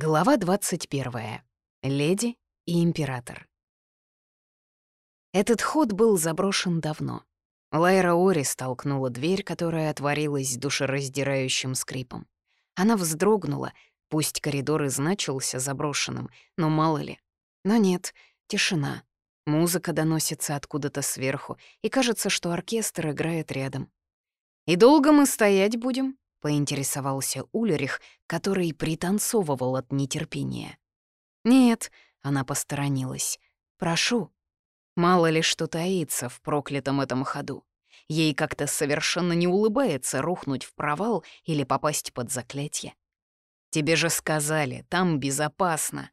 Глава 21. Леди и император. Этот ход был заброшен давно. Лайра Ори столкнула дверь, которая отворилась душераздирающим скрипом. Она вздрогнула, пусть коридор и значился заброшенным, но мало ли. Но нет, тишина. Музыка доносится откуда-то сверху, и кажется, что оркестр играет рядом. «И долго мы стоять будем?» — поинтересовался Ульрих, который пританцовывал от нетерпения. «Нет», — она посторонилась, — «прошу». Мало ли что таится в проклятом этом ходу. Ей как-то совершенно не улыбается рухнуть в провал или попасть под заклятие. «Тебе же сказали, там безопасно».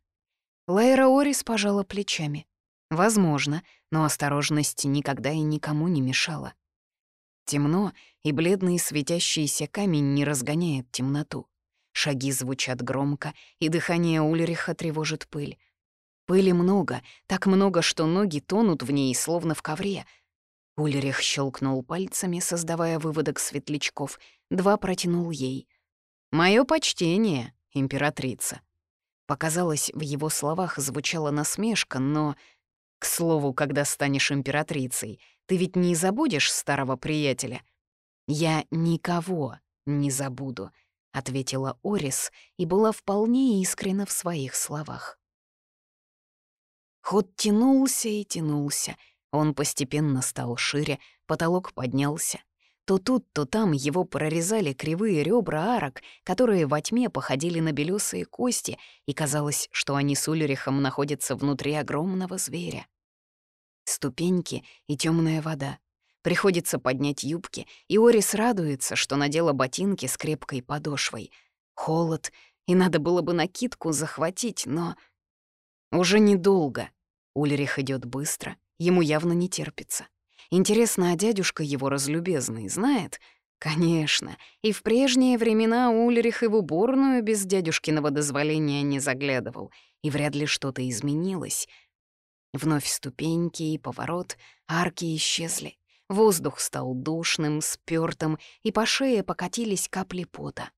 Лайра Орис пожала плечами. «Возможно, но осторожность никогда и никому не мешала». Темно, и бледный светящийся камень не разгоняет темноту. Шаги звучат громко, и дыхание Ульриха тревожит пыль. Пыли много, так много, что ноги тонут в ней, словно в ковре. Ульрих щелкнул пальцами, создавая выводок светлячков. Два протянул ей. «Моё почтение, императрица». Показалось, в его словах звучала насмешка, но... К слову, когда станешь императрицей, ты ведь не забудешь старого приятеля?» «Я никого не забуду», — ответила Орис и была вполне искренна в своих словах. Ход тянулся и тянулся. Он постепенно стал шире, потолок поднялся. То тут, то там его прорезали кривые ребра арок, которые во тьме походили на белесые кости, и казалось, что они с Ульрихом находятся внутри огромного зверя. Ступеньки и темная вода. Приходится поднять юбки, и Орис радуется, что надела ботинки с крепкой подошвой. Холод, и надо было бы накидку захватить, но... Уже недолго. Ульрих идет быстро, ему явно не терпится. Интересно, а дядюшка его разлюбезный знает? Конечно, и в прежние времена Ульрих и в уборную без дядюшкиного дозволения не заглядывал, и вряд ли что-то изменилось. Вновь ступеньки и поворот, арки исчезли. Воздух стал душным, спёртым, и по шее покатились капли пота.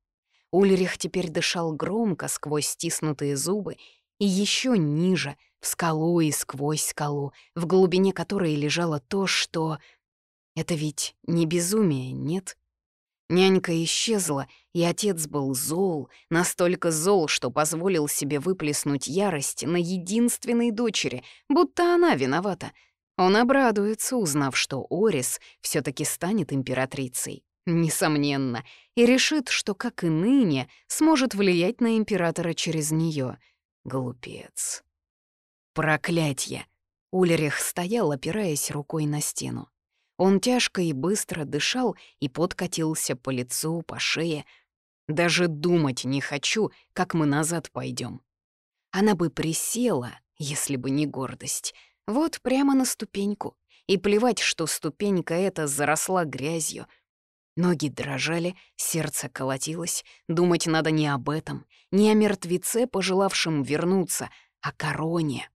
Ульрих теперь дышал громко сквозь стиснутые зубы и еще ниже, в скалу и сквозь скалу, в глубине которой лежало то, что... Это ведь не безумие, нет? Нянька исчезла, и отец был зол, настолько зол, что позволил себе выплеснуть ярость на единственной дочери, будто она виновата — он обрадуется, узнав, что Орис все таки станет императрицей. Несомненно, и решит, что, как и ныне, сможет влиять на императора через нее. Глупец. Проклятье! Ульрих стоял, опираясь рукой на стену. Он тяжко и быстро дышал и подкатился по лицу, по шее. Даже думать не хочу, как мы назад пойдем. Она бы присела, если бы не гордость — вот прямо на ступеньку. И плевать, что ступенька эта заросла грязью. Ноги дрожали, сердце колотилось. Думать надо не об этом, не о мертвеце, пожелавшем вернуться, а короне.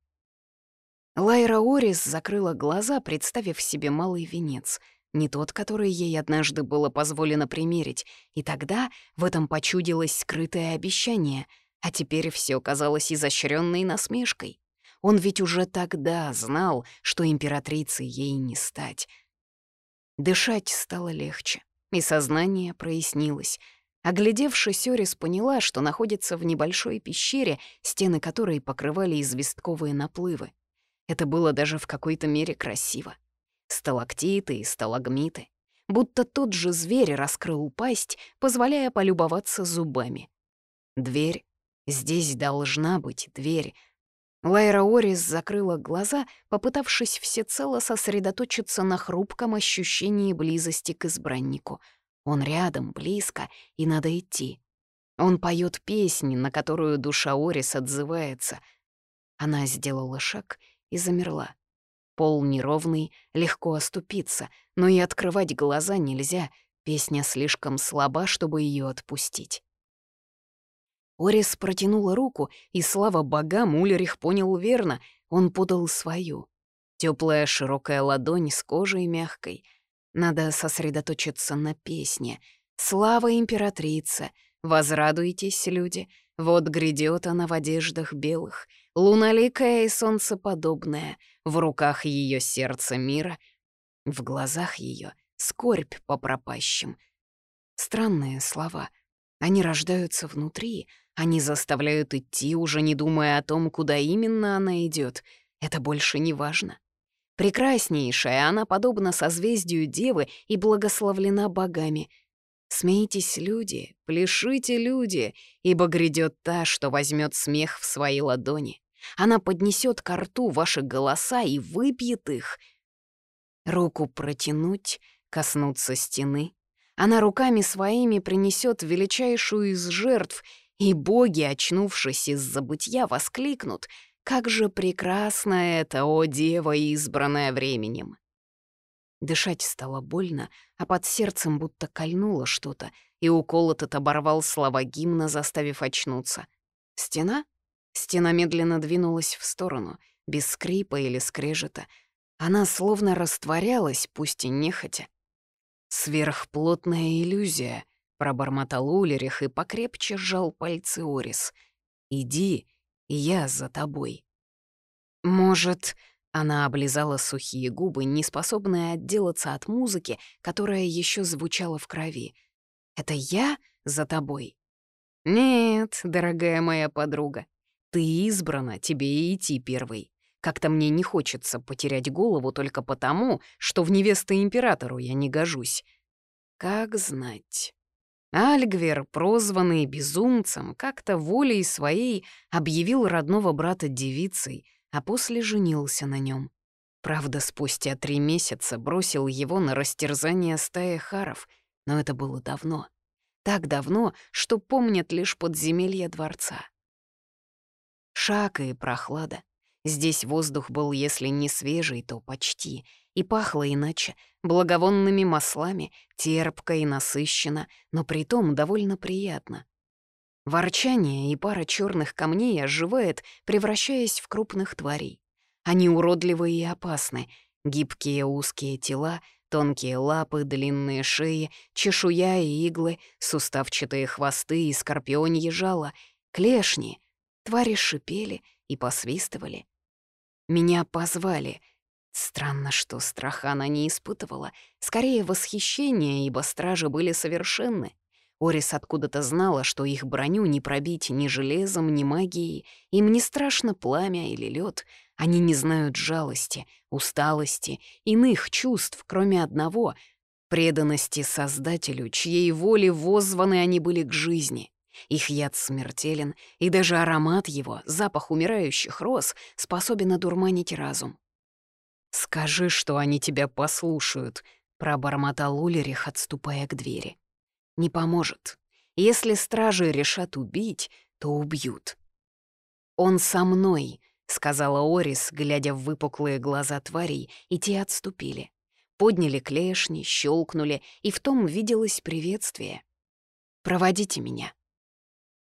Лайра Орис закрыла глаза, представив себе малый венец — не тот, который ей однажды было позволено примерить, и тогда в этом почудилось скрытое обещание, а теперь все казалось изощренной насмешкой. Он ведь уже тогда знал, что императрицей ей не стать. Дышать стало легче, и сознание прояснилось. Оглядевшись, Орис поняла, что находится в небольшой пещере, стены которой покрывали известковые наплывы. Это было даже в какой-то мере красиво. Сталактиты и сталагмиты. Будто тот же зверь раскрыл пасть, позволяя полюбоваться зубами. Дверь. Здесь должна быть дверь, Лайра Орис закрыла глаза, попытавшись всецело сосредоточиться на хрупком ощущении близости к избраннику. Он рядом, близко, и надо идти. Он поет песни, на которую душа Орис отзывается. Она сделала шаг и замерла. Пол неровный, легко оступиться, но и открывать глаза нельзя, песня слишком слаба, чтобы ее отпустить. Орис протянула руку, и, слава богам, Ульрих понял верно, он подал свою. Теплая широкая ладонь с кожей мягкой. Надо сосредоточиться на песне. «Слава императрице! Возрадуйтесь, люди! Вот грядет она в одеждах белых, луналикая и солнцеподобная, в руках ее сердце мира, в глазах ее скорбь по пропащим. Странные слова. Они рождаются внутри, они заставляют идти, уже не думая о том, куда именно она идет. Это больше не важно. Прекраснейшая, она подобна созвездию Девы и благословлена богами. Смейтесь, люди, пляшите, люди, ибо грядет та, что возьмет смех в свои ладони. Она поднесет к рту ваши голоса и выпьет их. Руку протянуть, коснуться стены. Она руками своими принесет величайшую из жертв, и боги, очнувшись из забытья, воскликнут — как же прекрасно это, о дева, избранная временем! Дышать стало больно, а под сердцем будто кольнуло что-то, и укол этот оборвал слова гимна, заставив очнуться. Стена? Стена медленно двинулась в сторону, без скрипа или скрежета. Она словно растворялась, пусть и нехотя. «Сверхплотная иллюзия», — пробормотал Улерих и покрепче сжал пальцы Орис. «Иди я за тобой». «Может...» — она облизала сухие губы, не способная отделаться от музыки, которая еще звучала в крови. «Это я за тобой?» «Нет, дорогая моя подруга, ты избрана, тебе и идти первой. Как-то мне не хочется потерять голову только потому, что в невесты императору я не гожусь. Как знать». Альгвер, прозванный безумцем, как-то волей своей объявил родного брата девицей, а после женился на нем. Правда, спустя три месяца бросил его на растерзание стаи харов, но это было давно. Так давно, что помнят лишь подземелья дворца. Шаг и прохлада. Здесь воздух был, если не свежий, то почти — и пахло иначе, благовонными маслами, терпко и насыщенно, но притом довольно приятно. Ворчание и пара черных камней оживает, превращаясь в крупных тварей. Они уродливы и опасны. Гибкие узкие тела, тонкие лапы, длинные шеи, чешуя и иглы, суставчатые хвосты и скорпионьи жало, клешни. Твари шипели и посвистывали. Меня позвали — Странно, что страха она не испытывала. Скорее, восхищение, ибо стражи были совершенны. Орис откуда-то знала, что их броню не пробить ни железом, ни магией. Им не страшно пламя или лед. Они не знают жалости, усталости, иных чувств, кроме одного — преданности Создателю, чьей воле воззваны они были к жизни. Их яд смертелен, и даже аромат его, запах умирающих роз, способен одурманить разум. «Скажи, что они тебя послушают», — пробормотал Улерих, отступая к двери. «Не поможет. Если стражи решат убить, то убьют». «Он со мной», — сказала Орис, глядя в выпуклые глаза тварей, и те отступили. Подняли клешни, щелкнули, и в том виделось приветствие. «Проводите меня».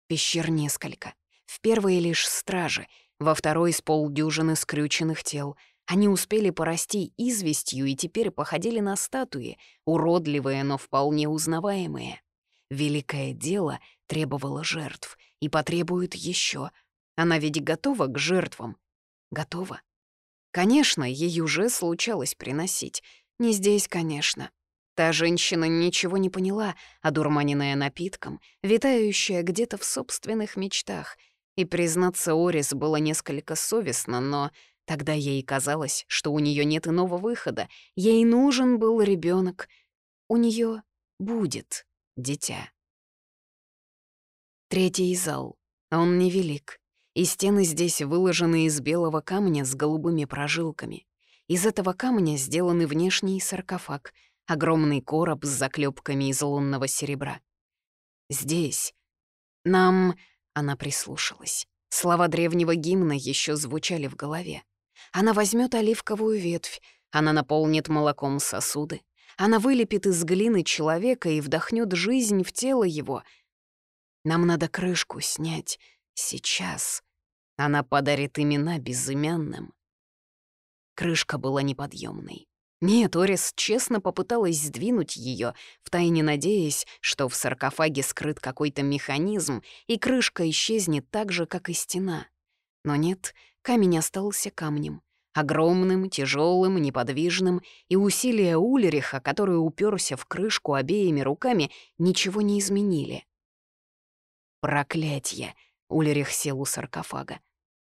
Пещер несколько. В первой лишь стражи, во второй — с полдюжины скрюченных тел — они успели порасти известью и теперь походили на статуи, уродливые, но вполне узнаваемые. Великое дело требовало жертв и потребует еще. Она ведь готова к жертвам. Готова. Конечно, ей уже случалось приносить. Не здесь, конечно. Та женщина ничего не поняла, одурманенная напитком, витающая где-то в собственных мечтах. И, признаться, Орис было несколько совестно, но Тогда ей казалось, что у нее нет иного выхода. Ей нужен был ребенок. У нее будет дитя. Третий зал. Он невелик. И стены здесь выложены из белого камня с голубыми прожилками. Из этого камня сделаны внешний саркофаг, огромный короб с заклепками из лунного серебра. Здесь нам... Она прислушалась. Слова древнего гимна еще звучали в голове. Она возьмет оливковую ветвь, она наполнит молоком сосуды, она вылепит из глины человека и вдохнет жизнь в тело его. Нам надо крышку снять сейчас. Она подарит имена безымянным. Крышка была неподъемной. Нет, Орис честно попыталась сдвинуть ее, втайне надеясь, что в саркофаге скрыт какой-то механизм, и крышка исчезнет так же, как и стена. Но нет, камень остался камнем. Огромным, тяжелым, неподвижным, и усилия Ульриха, который уперся в крышку обеими руками, ничего не изменили. Проклятье! Ульрих сел у саркофага.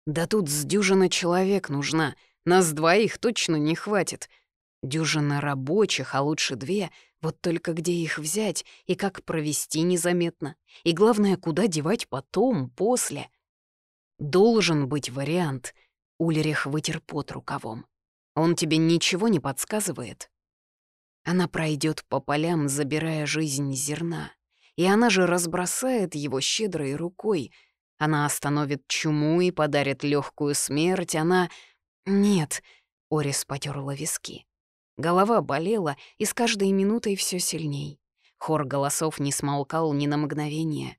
«Да тут с дюжина человек нужна. Нас двоих точно не хватит. Дюжина рабочих, а лучше две. Вот только где их взять и как провести незаметно. И главное, куда девать потом, после. Должен быть вариант. Ульрих вытер пот рукавом. Он тебе ничего не подсказывает? Она пройдет по полям, забирая жизнь зерна. И она же разбросает его щедрой рукой. Она остановит чуму и подарит легкую смерть. Она... Нет, Орис потерла виски. Голова болела, и с каждой минутой все сильней. Хор голосов не смолкал ни на мгновение.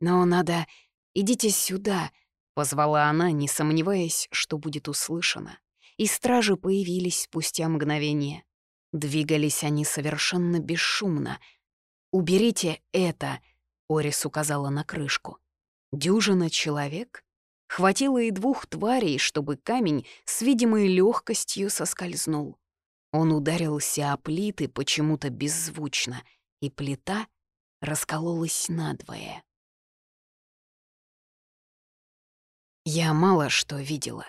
«Но надо... Идите сюда!» — позвала она, не сомневаясь, что будет услышано. И стражи появились спустя мгновение. Двигались они совершенно бесшумно. «Уберите это!» — Орис указала на крышку. «Дюжина человек?» Хватило и двух тварей, чтобы камень с видимой легкостью соскользнул. Он ударился о плиты почему-то беззвучно, и плита раскололась надвое. Я мало что видела.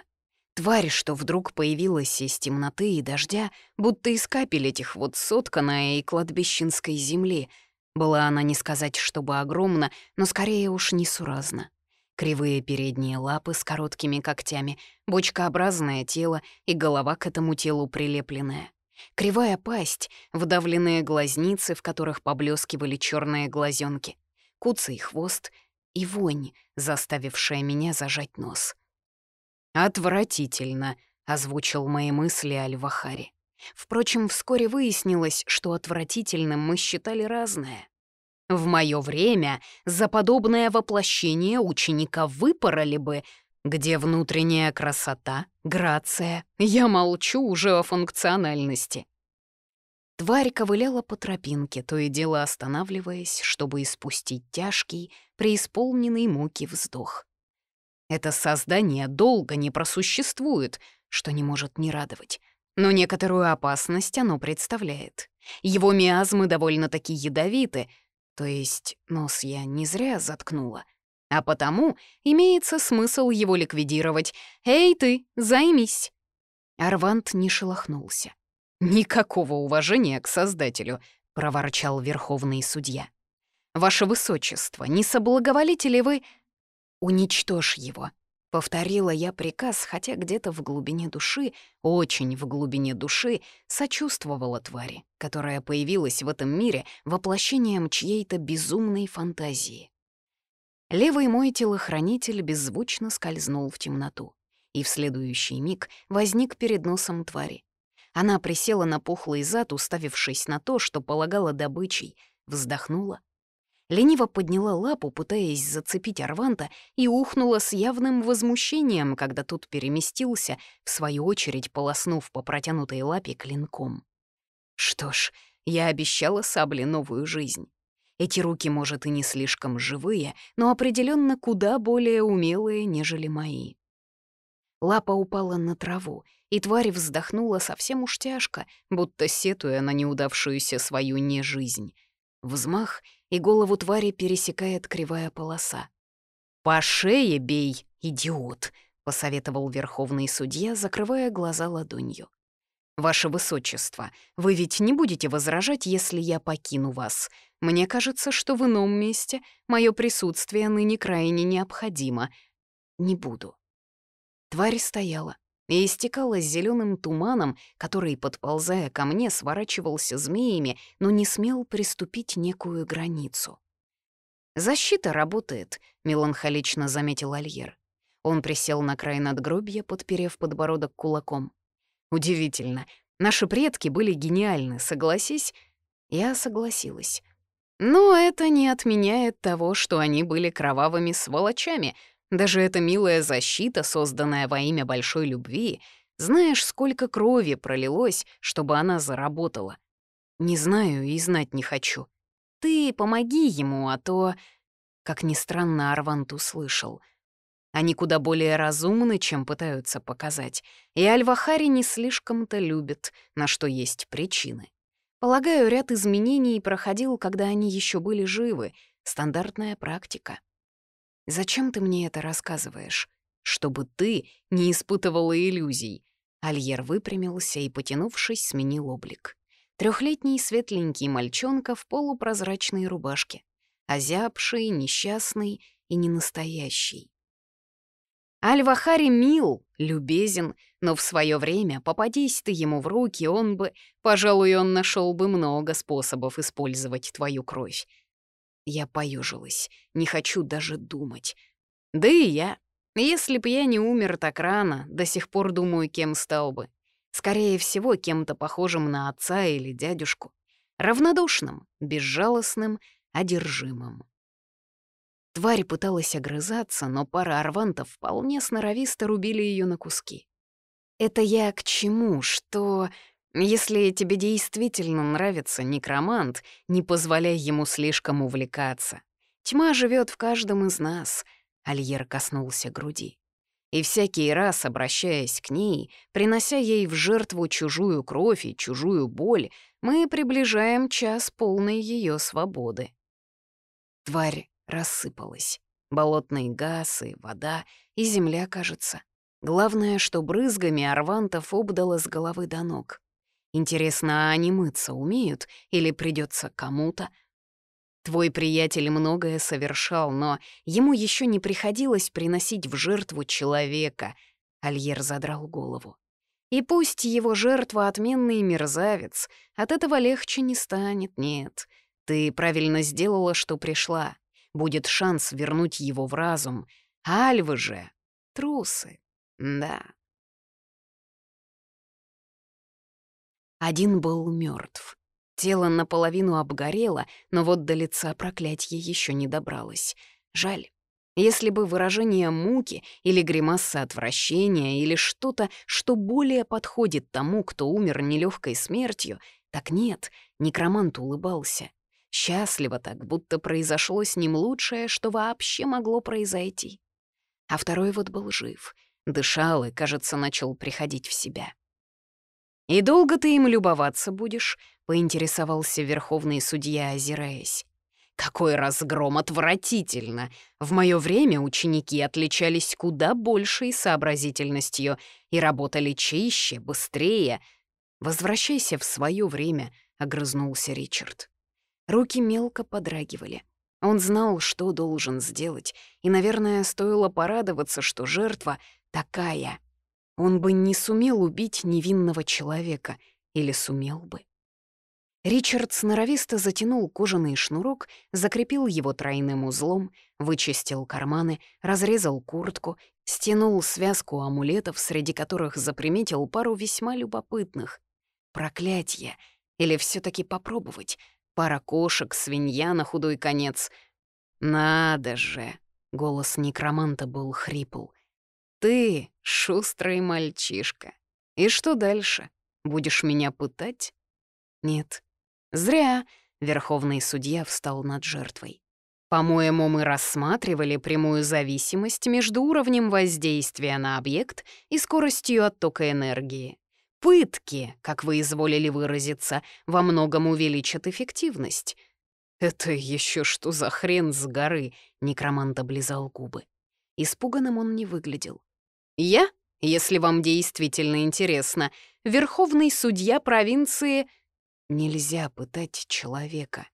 Тварь, что вдруг появилась из темноты и дождя, будто из капель этих вот сотканная и кладбищенской земли. Была она не сказать, чтобы огромна, но скорее уж несуразна. Кривые передние лапы с короткими когтями, бочкообразное тело и голова к этому телу прилепленная. Кривая пасть, вдавленные глазницы, в которых поблескивали черные глазенки, куцый хвост и вонь, заставившая меня зажать нос. «Отвратительно», — озвучил мои мысли Аль-Вахари. Впрочем, вскоре выяснилось, что отвратительным мы считали разное. В мое время за подобное воплощение ученика выпороли бы, где внутренняя красота, грация? Я молчу уже о функциональности. Тварь ковыляла по тропинке, то и дело останавливаясь, чтобы испустить тяжкий, преисполненный муки вздох. Это создание долго не просуществует, что не может не радовать. Но некоторую опасность оно представляет. Его миазмы довольно-таки ядовиты, то есть нос я не зря заткнула — а потому имеется смысл его ликвидировать. «Эй ты, займись!» Арвант не шелохнулся. «Никакого уважения к Создателю», — проворчал верховный судья. «Ваше Высочество, не соблаговолите ли вы...» «Уничтожь его», — повторила я приказ, хотя где-то в глубине души, очень в глубине души, сочувствовала твари, которая появилась в этом мире воплощением чьей-то безумной фантазии. Левый мой телохранитель беззвучно скользнул в темноту, и в следующий миг возник перед носом твари. Она присела на пухлый зад, уставившись на то, что полагала добычей, вздохнула. Лениво подняла лапу, пытаясь зацепить Арванта, и ухнула с явным возмущением, когда тот переместился, в свою очередь полоснув по протянутой лапе клинком. Что ж, я обещала сабле новую жизнь. Эти руки, может, и не слишком живые, но определенно куда более умелые, нежели мои. Лапа упала на траву, и тварь вздохнула совсем уж тяжко, будто сетуя на неудавшуюся свою нежизнь. Взмах, и голову твари пересекает кривая полоса. «По шее бей, идиот!» — посоветовал верховный судья, закрывая глаза ладонью. «Ваше высочество, вы ведь не будете возражать, если я покину вас. Мне кажется, что в ином месте мое присутствие ныне крайне необходимо. Не буду». Тварь стояла и истекала зеленым туманом, который, подползая ко мне, сворачивался змеями, но не смел приступить некую границу. «Защита работает», — меланхолично заметил Альер. Он присел на край надгробья, подперев подбородок кулаком. Удивительно. Наши предки были гениальны, согласись? Я согласилась. Но это не отменяет того, что они были кровавыми сволочами. Даже эта милая защита, созданная во имя большой любви, Знаешь, сколько крови пролилось, чтобы она заработала? Не знаю и знать не хочу. Ты помоги ему, а то...» Как ни странно, Арвант услышал. Они куда более разумны, чем пытаются показать, и Альвахари не слишком-то любят, на что есть причины. Полагаю, ряд изменений проходил, когда они еще были живы, стандартная практика. Зачем ты мне это рассказываешь? Чтобы ты не испытывала иллюзий. Альер выпрямился и, потянувшись, сменил облик. Трехлетний светленький мальчонка в полупрозрачной рубашке. Озябший, несчастный и ненастоящий. Альвахари мил, любезен, но в свое время, попадись ты ему в руки, он бы, пожалуй, он нашел бы много способов использовать твою кровь. Я поюжилась, не хочу даже думать. Да и я. Если б я не умер так рано, до сих пор думаю, кем стал бы. Скорее всего, кем-то похожим на отца или дядюшку. Равнодушным, безжалостным, одержимым. Тварь пыталась огрызаться, но пара арвантов вполне сноровисто рубили ее на куски. «Это я к чему? Что если тебе действительно нравится некромант, не позволяй ему слишком увлекаться. Тьма живет в каждом из нас. Альер коснулся груди. И всякий раз, обращаясь к ней, принося ей в жертву чужую кровь и чужую боль, мы приближаем час полной ее свободы. Тварь рассыпалась. Болотные газы, вода и земля, кажется. Главное, что брызгами Арвантов обдало с головы до ног. Интересно, а они мыться умеют или придется кому-то? Твой приятель многое совершал, но ему еще не приходилось приносить в жертву человека. Альер задрал голову. И пусть его жертва отменный мерзавец, от этого легче не станет, нет. Ты правильно сделала, что пришла. Будет шанс вернуть его в разум. А альвы же — трусы, да. Один был мертв. Тело наполовину обгорело, но вот до лица проклятье еще не добралось. Жаль. Если бы выражение муки или гримаса отвращения или что-то, что более подходит тому, кто умер нелегкой смертью, так нет, некромант улыбался. Счастливо так, будто произошло с ним лучшее, что вообще могло произойти. А второй вот был жив, дышал и, кажется, начал приходить в себя. «И долго ты им любоваться будешь?» — поинтересовался верховный судья, озираясь. «Какой разгром отвратительно! В мое время ученики отличались куда большей сообразительностью и работали чище, быстрее. Возвращайся в свое время», — огрызнулся Ричард. Руки мелко подрагивали. Он знал, что должен сделать, и, наверное, стоило порадоваться, что жертва такая — он бы не сумел убить невинного человека, или сумел бы. Ричард сноровисто затянул кожаный шнурок, закрепил его тройным узлом, вычистил карманы, разрезал куртку, стянул связку амулетов, среди которых заприметил пару весьма любопытных. Проклятье! Или все таки попробовать? Пара кошек, свинья на худой конец. «Надо же!» — голос некроманта был хрипл. Ты шустрый мальчишка. И что дальше? Будешь меня пытать? Нет. Зря. Верховный судья встал над жертвой. По-моему, мы рассматривали прямую зависимость между уровнем воздействия на объект и скоростью оттока энергии. Пытки, как вы изволили выразиться, во многом увеличат эффективность. «Это еще что за хрен с горы?» — некромант облизал губы. Испуганным он не выглядел. «Я, если вам действительно интересно, верховный судья провинции...» Нельзя пытать человека.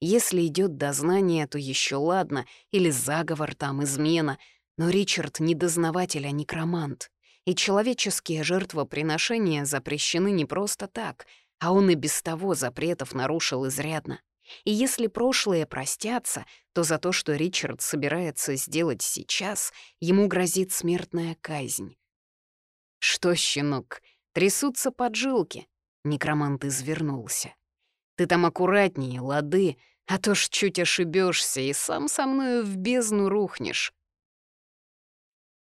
Если идет дознание, то еще ладно, или заговор там, измена. Но Ричард не дознаватель, а некромант. И человеческие жертвоприношения запрещены не просто так, а он и без того запретов нарушил изрядно. И если прошлые простятся, то за то, что Ричард собирается сделать сейчас, ему грозит смертная казнь. «Что, щенок, трясутся поджилки?» Некромант извернулся. «Ты там аккуратнее, лады, а то ж чуть ошибешься и сам со мною в бездну рухнешь».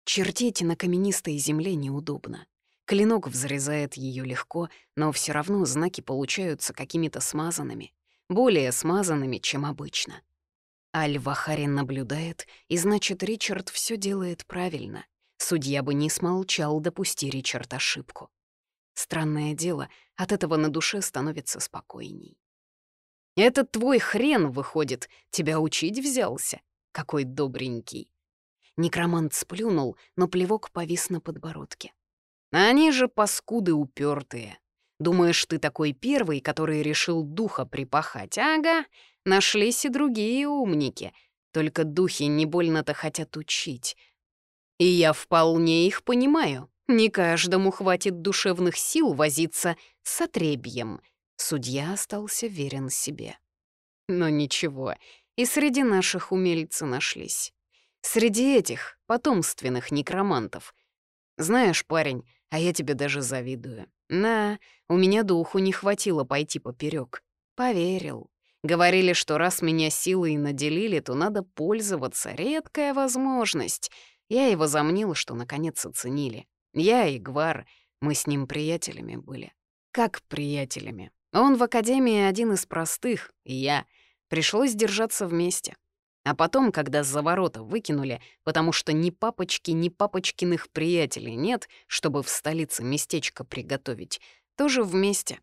Чертить на каменистой земле неудобно. Клинок взрезает ее легко, но все равно знаки получаются какими-то смазанными, более смазанными, чем обычно. Аль-Вахарин наблюдает, и значит, Ричард все делает правильно. Судья бы не смолчал, допусти Ричард ошибку. Странное дело, от этого на душе становится спокойней. «Этот твой хрен, выходит, тебя учить взялся? Какой добренький!» Некромант сплюнул, но плевок повис на подбородке. «Они же паскуды упертые. Думаешь, ты такой первый, который решил духа припахать? Ага, нашлись и другие умники. Только духи не больно-то хотят учить. И я вполне их понимаю. Не каждому хватит душевных сил возиться с отребьем. Судья остался верен себе. Но ничего, и среди наших умельцы нашлись. Среди этих потомственных некромантов. Знаешь, парень, а я тебе даже завидую. На, у меня духу не хватило пойти поперек. Поверил. Говорили, что раз меня силой наделили, то надо пользоваться. Редкая возможность. Я его замнил, что наконец оценили. Я и Гвар, мы с ним приятелями были. Как приятелями? Он в академии один из простых, и я. Пришлось держаться вместе. А потом, когда за ворота выкинули, потому что ни папочки, ни папочкиных приятелей нет, чтобы в столице местечко приготовить, тоже вместе.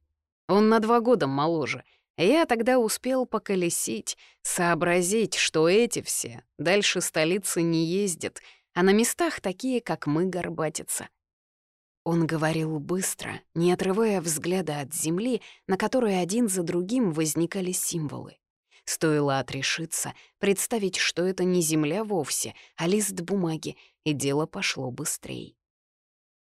Он на два года моложе. Я тогда успел поколесить, сообразить, что эти все дальше столицы не ездят, а на местах такие, как мы, горбатятся. Он говорил быстро, не отрывая взгляда от земли, на которой один за другим возникали символы. Стоило отрешиться, представить, что это не земля вовсе, а лист бумаги, и дело пошло быстрее.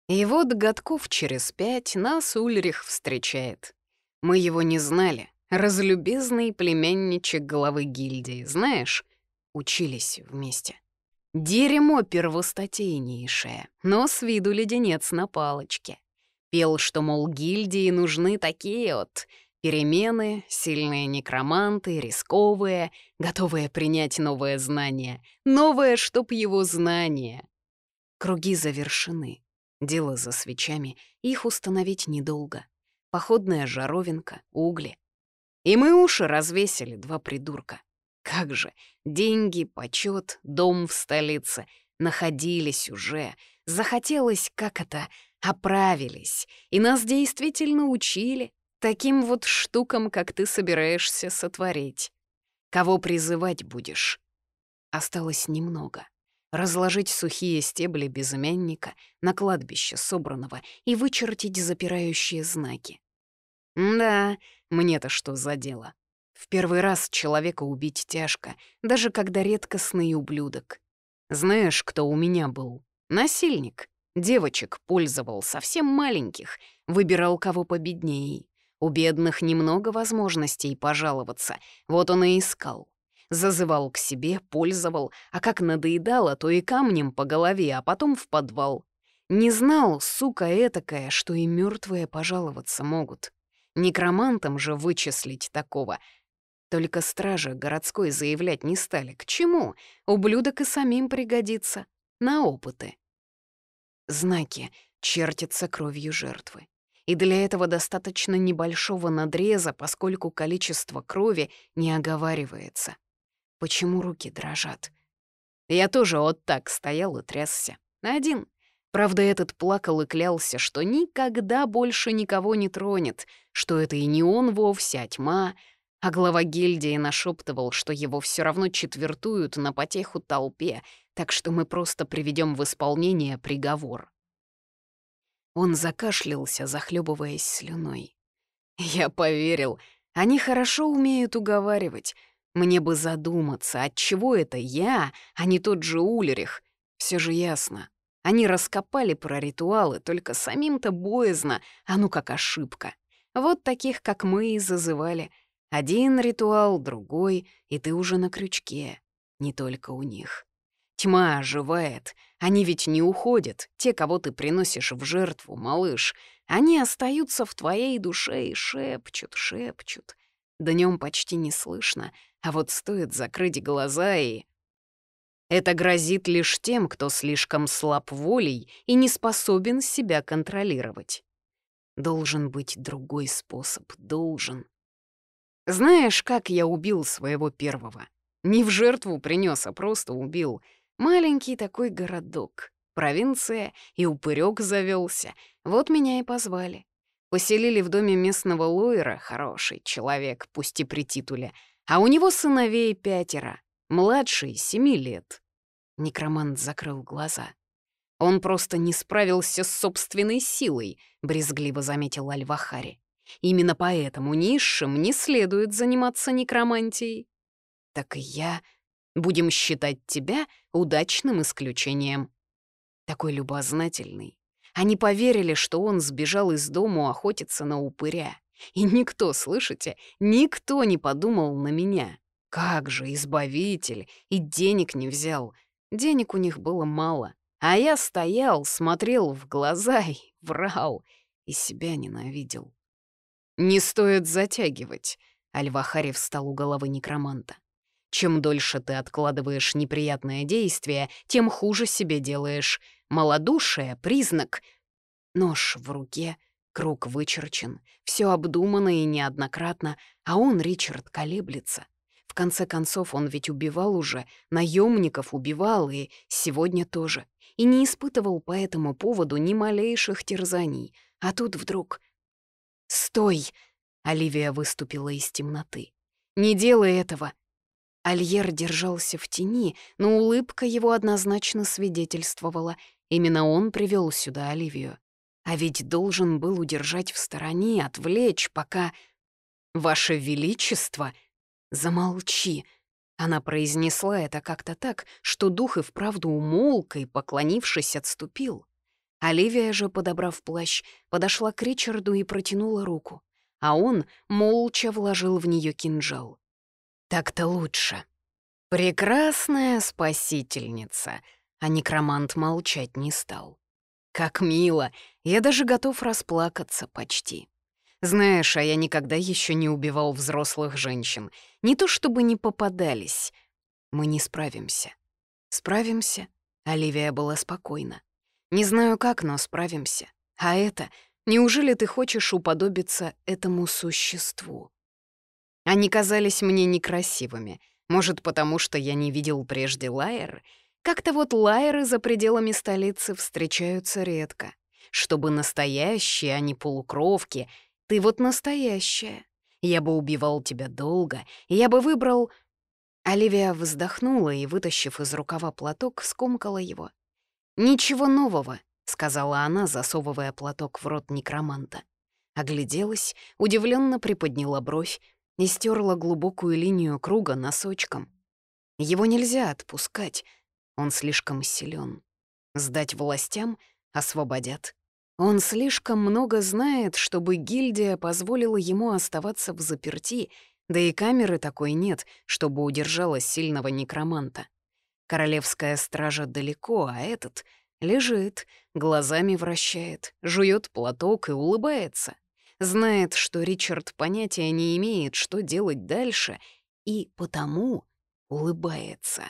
И вот годков через пять нас Ульрих встречает. Мы его не знали. Разлюбезный племянничек главы гильдии, знаешь? Учились вместе. Дерьмо первостатейнейшее, но с виду леденец на палочке. Пел, что, мол, гильдии нужны такие вот перемены, сильные некроманты, рисковые, готовые принять новое знание, новое, чтоб его знание. Круги завершены. Дело за свечами, их установить недолго. Походная жаровинка, угли. И мы уши развесили, два придурка. Как же, деньги, почет, дом в столице находились уже. Захотелось, как это, оправились. И нас действительно учили таким вот штукам, как ты собираешься сотворить. Кого призывать будешь? Осталось немного. Разложить сухие стебли безымянника на кладбище собранного и вычертить запирающие знаки. Да, мне-то что за дело? В первый раз человека убить тяжко, даже когда редкостный ублюдок. Знаешь, кто у меня был? Насильник. Девочек пользовал, совсем маленьких, выбирал кого победней. У бедных немного возможностей пожаловаться, вот он и искал. Зазывал к себе, пользовал, а как надоедало, то и камнем по голове, а потом в подвал. Не знал, сука этакая, что и мертвые пожаловаться могут. Некромантам же вычислить такого только стражи городской заявлять не стали. К чему? Ублюдок и самим пригодится. На опыты. Знаки чертятся кровью жертвы. И для этого достаточно небольшого надреза, поскольку количество крови не оговаривается. Почему руки дрожат? Я тоже вот так стоял и трясся. Один. Правда, этот плакал и клялся, что никогда больше никого не тронет, что это и не он вовсе, а тьма, а глава гильдии нашептывал, что его все равно четвертуют на потеху толпе, так что мы просто приведем в исполнение приговор. Он закашлялся, захлебываясь слюной. Я поверил. Они хорошо умеют уговаривать. Мне бы задуматься, от чего это я, а не тот же Ульрих. Все же ясно. Они раскопали про ритуалы, только самим-то боязно, а ну как ошибка. Вот таких, как мы, и зазывали — один ритуал, другой, и ты уже на крючке. Не только у них. Тьма оживает. Они ведь не уходят, те, кого ты приносишь в жертву, малыш. Они остаются в твоей душе и шепчут, шепчут. Днем почти не слышно, а вот стоит закрыть глаза и... Это грозит лишь тем, кто слишком слаб волей и не способен себя контролировать. Должен быть другой способ, должен. Знаешь, как я убил своего первого? Не в жертву принес, а просто убил. Маленький такой городок, провинция, и упырек завелся. Вот меня и позвали. Поселили в доме местного лойера, хороший человек, пусть и при титуле, а у него сыновей пятеро, младший — семи лет. Некромант закрыл глаза. «Он просто не справился с собственной силой», — брезгливо заметил Альвахари. «Именно поэтому низшим не следует заниматься некромантией». «Так и я. Будем считать тебя удачным исключением». Такой любознательный. Они поверили, что он сбежал из дому охотиться на упыря. И никто, слышите, никто не подумал на меня. Как же, избавитель, и денег не взял. Денег у них было мало. А я стоял, смотрел в глаза и врал, и себя ненавидел. «Не стоит затягивать», — Альвахари встал у головы некроманта. «Чем дольше ты откладываешь неприятное действие, тем хуже себе делаешь. Малодушие — признак. Нож в руке, круг вычерчен, все обдумано и неоднократно, а он, Ричард, колеблется. В конце концов, он ведь убивал уже, наемников убивал, и сегодня тоже. И не испытывал по этому поводу ни малейших терзаний. А тут вдруг... «Стой!» — Оливия выступила из темноты. «Не делай этого!» Альер держался в тени, но улыбка его однозначно свидетельствовала. Именно он привел сюда Оливию. А ведь должен был удержать в стороне, отвлечь, пока... «Ваше Величество!» «Замолчи!» Она произнесла это как-то так, что дух и вправду умолк и, поклонившись, отступил. Оливия же, подобрав плащ, подошла к Ричарду и протянула руку, а он молча вложил в нее кинжал. «Так-то лучше. Прекрасная спасительница!» А некромант молчать не стал. «Как мило! Я даже готов расплакаться почти!» Знаешь, а я никогда еще не убивал взрослых женщин. Не то чтобы не попадались. Мы не справимся. Справимся? Оливия была спокойна. Не знаю как, но справимся. А это... Неужели ты хочешь уподобиться этому существу? Они казались мне некрасивыми. Может, потому что я не видел прежде лайер? Как-то вот лайеры за пределами столицы встречаются редко. Чтобы настоящие, а не полукровки — ты вот настоящая. Я бы убивал тебя долго, я бы выбрал...» Оливия вздохнула и, вытащив из рукава платок, скомкала его. «Ничего нового», — сказала она, засовывая платок в рот некроманта. Огляделась, удивленно приподняла бровь и стерла глубокую линию круга носочком. Его нельзя отпускать, он слишком силен. Сдать властям — освободят. Он слишком много знает, чтобы гильдия позволила ему оставаться в заперти, да и камеры такой нет, чтобы удержала сильного некроманта. Королевская стража далеко, а этот лежит, глазами вращает, жует платок и улыбается. Знает, что Ричард понятия не имеет, что делать дальше, и потому улыбается.